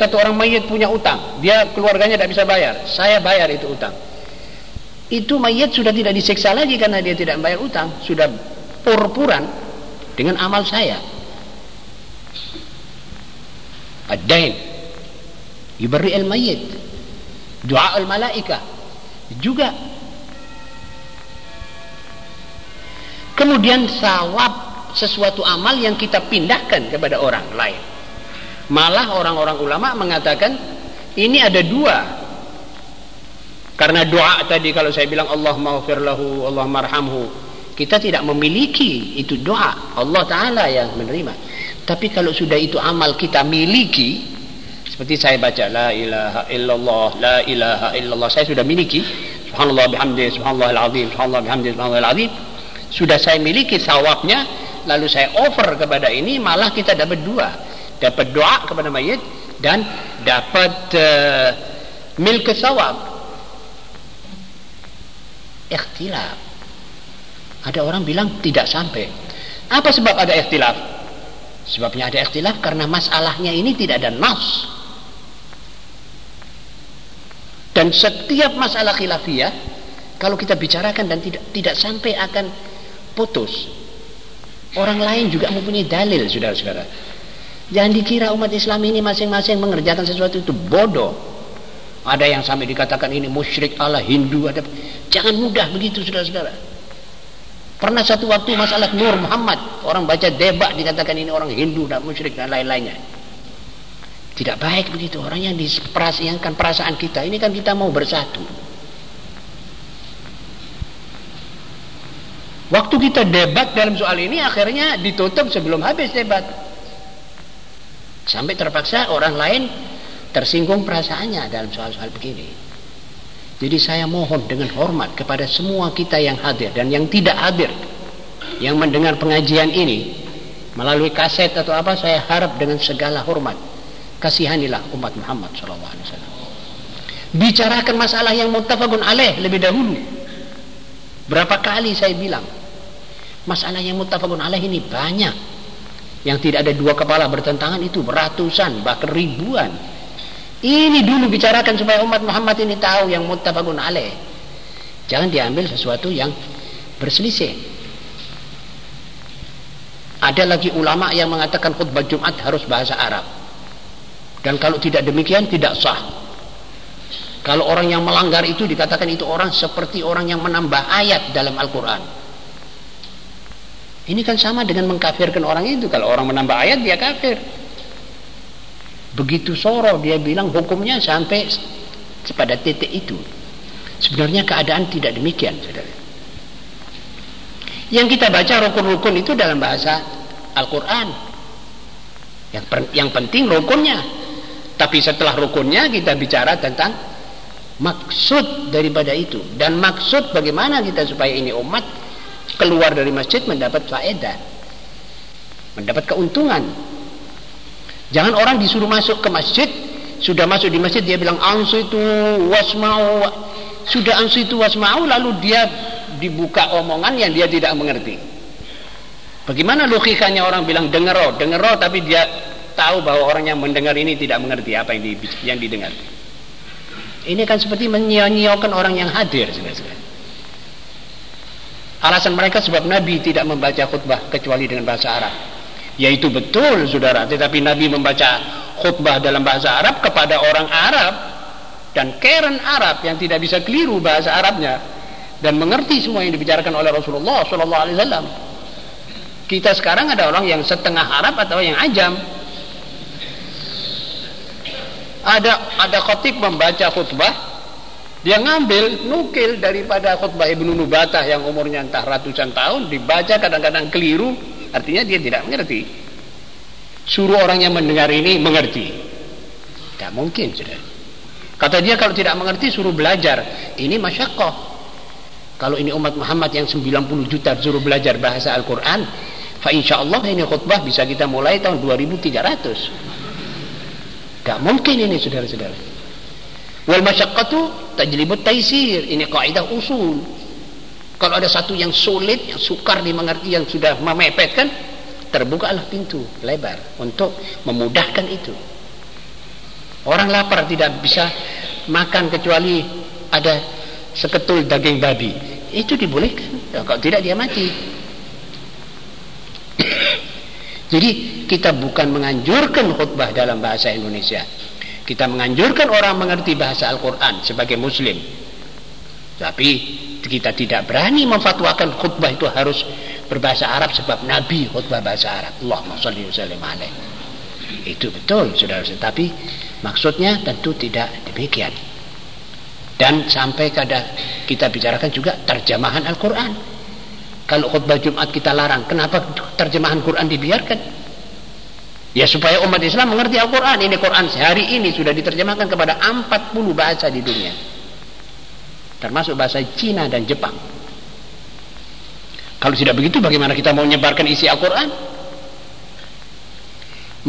satu orang mayit punya utang, dia keluarganya tidak bisa bayar, saya bayar itu utang. Itu mayit sudah tidak disiksa lagi karena dia tidak bayar utang, sudah pur-puran dengan amal saya. Ad-dain. Yubari al-mayyit doa al-malaika. Juga. Kemudian sawab sesuatu amal yang kita pindahkan kepada orang lain malah orang-orang ulama mengatakan ini ada dua. Karena doa tadi kalau saya bilang Allah maghfir lahu Allah marhamhu kita tidak memiliki itu doa. Allah Ta'ala yang menerima. Tapi kalau sudah itu amal kita miliki seperti saya baca la ilaha illallah la ilaha illallah. Saya sudah miliki. Subhanallah bihamdi subhanallah al-azim subhanallah bihamdi subhanallah al-azim sudah saya miliki sawabnya lalu saya over kepada ini malah kita dapat dua dapat doa kepada mayit dan dapat uh, milk sawab. Ikhtilaf. Ada orang bilang tidak sampai. Apa sebab ada ikhtilaf? Sebabnya ada ikhtilaf karena masalahnya ini tidak ada nas. Dan setiap masalah khilafiyah kalau kita bicarakan dan tidak tidak sampai akan putus orang lain juga mempunyai dalil saudara-saudara Jangan dikira umat Islam ini masing-masing mengerjakan sesuatu itu bodoh. Ada yang sampai dikatakan ini musyrik Allah Hindu ada. Jangan mudah begitu saudara-saudara. Pernah satu waktu masalah Nur Muhammad, orang baca debat dikatakan ini orang Hindu dan musyrik dan lain-lainnya. Tidak baik begitu. Orang yang diperasaikan perasaan kita, ini kan kita mau bersatu. Waktu kita debat dalam soal ini akhirnya ditutup sebelum habis debat. Sampai terpaksa orang lain tersinggung perasaannya dalam soal-soal begini. Jadi saya mohon dengan hormat kepada semua kita yang hadir dan yang tidak hadir yang mendengar pengajian ini melalui kaset atau apa saya harap dengan segala hormat kasihanilah umat Muhammad wasallam. Bicarakan masalah yang muttafaqun alaih lebih dahulu. Berapa kali saya bilang masalah yang muttafaqun alaih ini banyak yang tidak ada dua kepala bertentangan itu ratusan bahkan ribuan. Ini dulu bicarakan supaya umat Muhammad ini tahu yang muttafaqun alaih. Jangan diambil sesuatu yang berselisih. Ada lagi ulama yang mengatakan khutbah Jumat harus bahasa Arab. Dan kalau tidak demikian tidak sah. Kalau orang yang melanggar itu dikatakan itu orang seperti orang yang menambah ayat dalam Al-Quran ini kan sama dengan mengkafirkan orang itu. Kalau orang menambah ayat dia kafir. Begitu soro dia bilang hukumnya sampai pada titik itu. Sebenarnya keadaan tidak demikian, saudara. Yang kita baca rukun-rukun itu dalam bahasa Al-Quran. Yang, yang penting rukunnya. Tapi setelah rukunnya kita bicara tentang maksud daripada itu. Dan maksud bagaimana kita supaya ini umat keluar dari masjid mendapat faedah mendapat keuntungan. Jangan orang disuruh masuk ke masjid sudah masuk di masjid dia bilang ansu itu wasma'u. Sudah ansu itu wasma'u lalu dia dibuka omongan yang dia tidak mengerti. Bagaimana logikanya orang bilang dengero dengero tapi dia tahu bahwa orang yang mendengar ini tidak mengerti apa yang, yang didengar. Ini kan seperti menyia-nyiakan orang yang hadir sebenarnya Alasan mereka sebab Nabi tidak membaca khutbah kecuali dengan bahasa Arab. Yaitu betul saudara, tetapi Nabi membaca khutbah dalam bahasa Arab kepada orang Arab dan keren Arab yang tidak bisa keliru bahasa Arabnya dan mengerti semua yang dibicarakan oleh Rasulullah Sallallahu Alaihi Wasallam. Kita sekarang ada orang yang setengah Arab atau yang ajam. Ada ada khotib membaca khutbah dia ngambil nukil daripada khutbah Ibnu Nubatah yang umurnya entah ratusan tahun dibaca kadang-kadang keliru artinya dia tidak mengerti. Suruh orang yang mendengar ini mengerti. Tidak mungkin sudah. Kata dia kalau tidak mengerti suruh belajar. Ini masyakoh. Kalau ini umat Muhammad yang 90 juta suruh belajar bahasa Al-Quran fa insya Allah ini khutbah bisa kita mulai tahun 2300 tidak mungkin ini saudara-saudara. Wal masyaqqatu tajlibut taisir ini kaidah usul kalau ada satu yang sulit yang sukar dimengerti yang sudah memepet kan terbukalah pintu lebar untuk memudahkan itu Orang lapar tidak bisa makan kecuali ada seketul daging babi. Itu dibolehkan. Ya, kalau tidak dia mati. Jadi kita bukan menganjurkan khutbah dalam bahasa Indonesia. Kita menganjurkan orang mengerti bahasa Al-Quran sebagai muslim. Tapi kita tidak berani memfatwakan khutbah itu harus berbahasa Arab sebab Nabi khutbah bahasa Arab. Allahumma salli. Itu betul saudara-saudara. Tapi maksudnya tentu tidak demikian. Dan sampai kada kita bicarakan juga terjemahan Al-Quran. Kalau khutbah Jumat kita larang, kenapa terjemahan Quran dibiarkan? Ya supaya umat Islam mengerti Al-Quran. Ini Quran sehari ini sudah diterjemahkan kepada 40 bahasa di dunia. Termasuk bahasa Cina dan Jepang. Kalau tidak begitu bagaimana kita mau menyebarkan isi Al-Quran?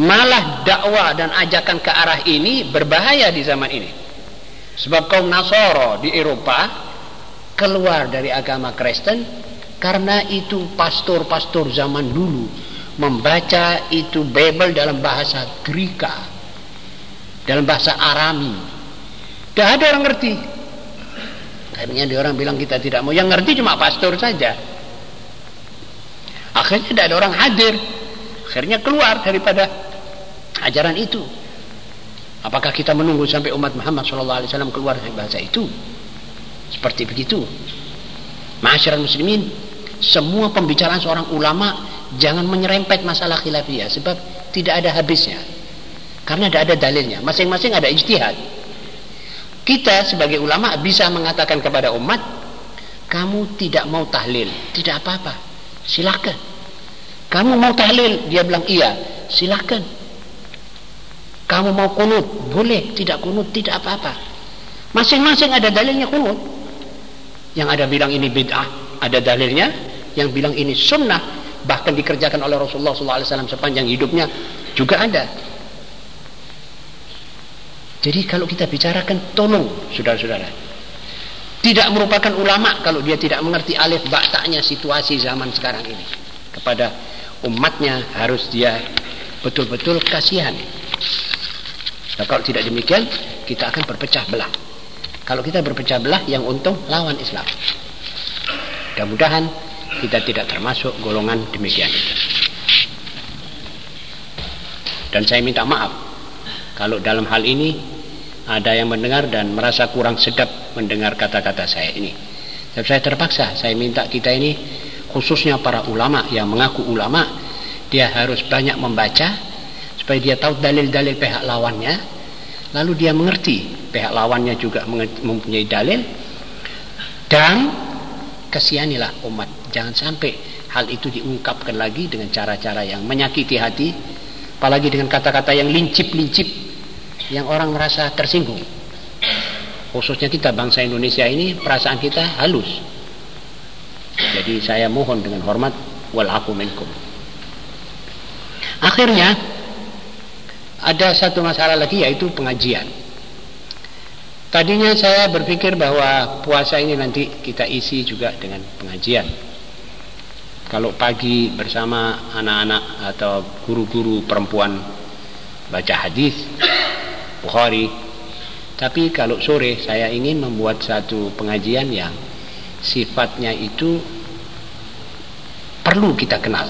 Malah dakwah dan ajakan ke arah ini berbahaya di zaman ini. Sebab kaum Nasoro di Eropa keluar dari agama Kristen karena itu pastor-pastor zaman dulu membaca itu Bible dalam bahasa Greka, dalam bahasa Arami. Tidak ada orang ngerti. Akhirnya dia orang bilang kita tidak mau. Yang ngerti cuma pastor saja. Akhirnya tidak ada orang hadir. Akhirnya keluar daripada ajaran itu. Apakah kita menunggu sampai umat Muhammad SAW keluar dari bahasa itu? Seperti begitu. Masyarakat muslimin, semua pembicaraan seorang ulama jangan menyerempet masalah khilafiyah sebab tidak ada habisnya. Karena tidak ada dalilnya. Masing-masing ada ijtihad. Kita sebagai ulama bisa mengatakan kepada umat, kamu tidak mau tahlil, tidak apa-apa. Silakan. Kamu mau tahlil? Dia bilang iya. Silakan. Kamu mau kunut? Boleh. Tidak kunut? Tidak apa-apa. Masing-masing ada dalilnya kunut. Yang ada bilang ini bid'ah ada dalilnya. Yang bilang ini sunnah bahkan dikerjakan oleh Rasulullah SAW sepanjang hidupnya juga ada. Jadi kalau kita bicarakan tolong saudara-saudara. Tidak merupakan ulama kalau dia tidak mengerti alif baktaknya situasi zaman sekarang ini. Kepada umatnya harus dia betul-betul kasihan. Nah, kalau tidak demikian kita akan berpecah belah. Kalau kita berpecah belah yang untung lawan Islam. Mudah-mudahan kita tidak termasuk golongan demikian itu. Dan saya minta maaf kalau dalam hal ini ada yang mendengar dan merasa kurang sedap mendengar kata-kata saya ini. Tapi saya terpaksa, saya minta kita ini khususnya para ulama yang mengaku ulama, dia harus banyak membaca supaya dia tahu dalil-dalil pihak lawannya, lalu dia mengerti pihak lawannya juga mempunyai dalil. Dan kesihanilah umat. Jangan sampai hal itu diungkapkan lagi dengan cara-cara yang menyakiti hati, apalagi dengan kata-kata yang lincip-lincip yang orang merasa tersinggung. Khususnya kita bangsa Indonesia ini perasaan kita halus. Jadi saya mohon dengan hormat wal minkum. Akhirnya ada satu masalah lagi yaitu pengajian tadinya saya berpikir bahwa puasa ini nanti kita isi juga dengan pengajian. Kalau pagi bersama anak-anak atau guru-guru perempuan baca hadis Bukhari. Tapi kalau sore saya ingin membuat satu pengajian yang sifatnya itu perlu kita kenal.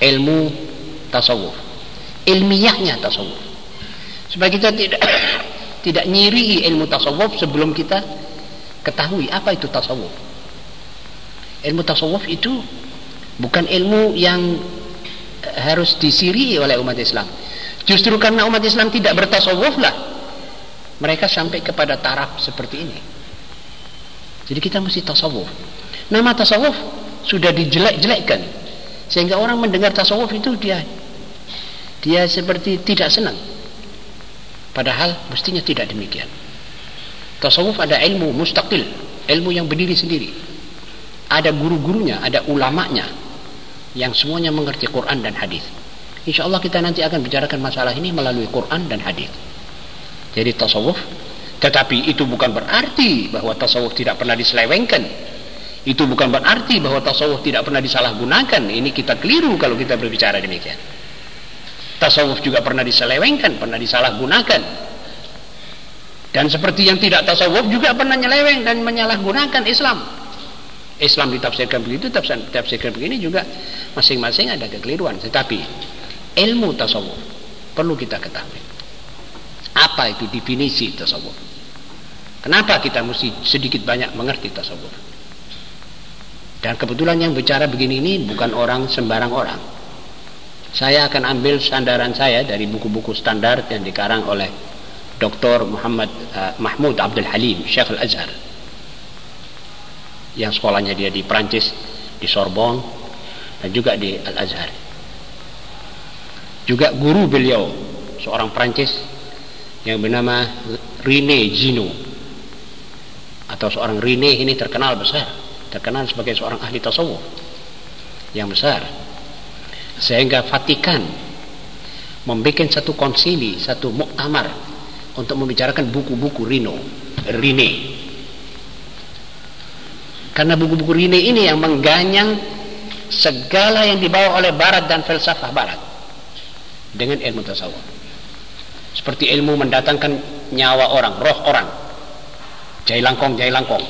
Ilmu tasawuf. Ilmiahnya tasawuf. Supaya kita tidak tidak nyiri ilmu tasawuf sebelum kita ketahui apa itu tasawuf ilmu tasawuf itu bukan ilmu yang harus disiri oleh umat Islam Justru karena umat Islam tidak bertasawuf lah mereka sampai kepada taraf seperti ini. Jadi kita mesti tasawuf. Nama tasawuf sudah dijelek-jelekkan sehingga orang mendengar tasawuf itu dia dia seperti tidak senang. Padahal mestinya tidak demikian. Tasawuf ada ilmu mustaqil, ilmu yang berdiri sendiri. Ada guru-gurunya, ada ulamanya yang semuanya mengerti Quran dan hadis. Insya Allah kita nanti akan bicarakan masalah ini melalui Quran dan hadis. Jadi tasawuf, tetapi itu bukan berarti bahwa tasawuf tidak pernah diselewengkan. Itu bukan berarti bahwa tasawuf tidak pernah disalahgunakan. Ini kita keliru kalau kita berbicara demikian. Tasawuf juga pernah diselewengkan pernah disalahgunakan. Dan seperti yang tidak tasawuf juga pernah nyeleweng dan menyalahgunakan Islam. Islam ditafsirkan begitu ditafsirkan begini juga masing-masing ada kekeliruan. Tetapi ilmu tasawuf perlu kita ketahui. Apa itu definisi tasawuf? Kenapa kita mesti sedikit banyak mengerti tasawuf? Dan kebetulan yang bicara begini ini bukan orang sembarang orang saya akan ambil sandaran saya dari buku-buku standar yang dikarang oleh Dr. Muhammad uh, Mahmud Abdul Halim Syekh Al-Azhar. Yang sekolahnya dia di Prancis di Sorbonne dan juga di Al-Azhar. Juga guru beliau seorang Prancis yang bernama Rene Gino. Atau seorang Rene ini terkenal besar. Terkenal sebagai seorang ahli tasawuf yang besar sehingga Vatikan membuat satu konsili, satu muktamar untuk membicarakan buku-buku Rino, Rine. Karena buku-buku Rine ini yang mengganyang segala yang dibawa oleh Barat dan filsafah Barat dengan ilmu tasawuf. Seperti ilmu mendatangkan nyawa orang, roh orang. Jai langkong, jai langkong.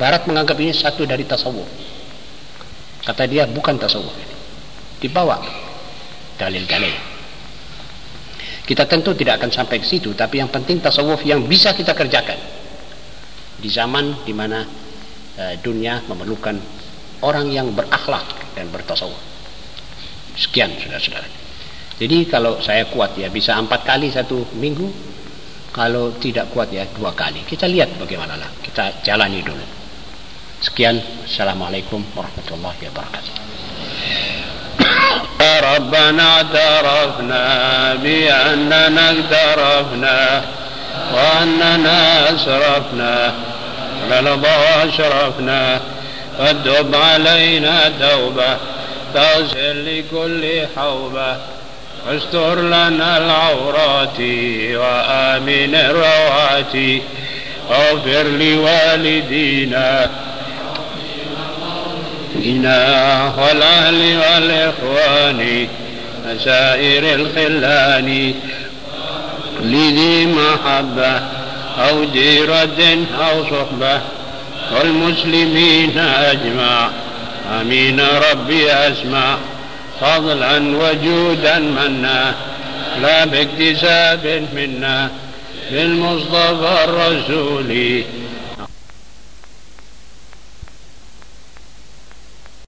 Barat menganggap ini satu dari tasawuf. Kata dia bukan tasawuf dibawa. Dalil-dalil. Kita tentu tidak akan sampai ke situ tapi yang penting tasawuf yang bisa kita kerjakan. Di zaman di mana e, dunia memerlukan orang yang berakhlak dan bertasawuf. Sekian saudara-saudara. Jadi kalau saya kuat ya bisa empat kali satu minggu. Kalau tidak kuat ya dua kali. Kita lihat bagaimana lah kita jalani dulu. Sekian. Assalamualaikum warahmatullahi wabarakatuh ربنا اعترفنا بأننا اقترفنا وأننا أسرفنا للظى أشرفنا فتب علينا توبة تغسل لكل حوبة واستر لنا العورات وآمن الروات واغفر لوالدينا بنا والأهل والإخوان وسائر الخلان لذي محبة أو جيرة أو صحبة والمسلمين أجمع. أمين ربي أسمع. فضلا وجودا منا. لا باكتساب منا. بالمصطفى الرسول.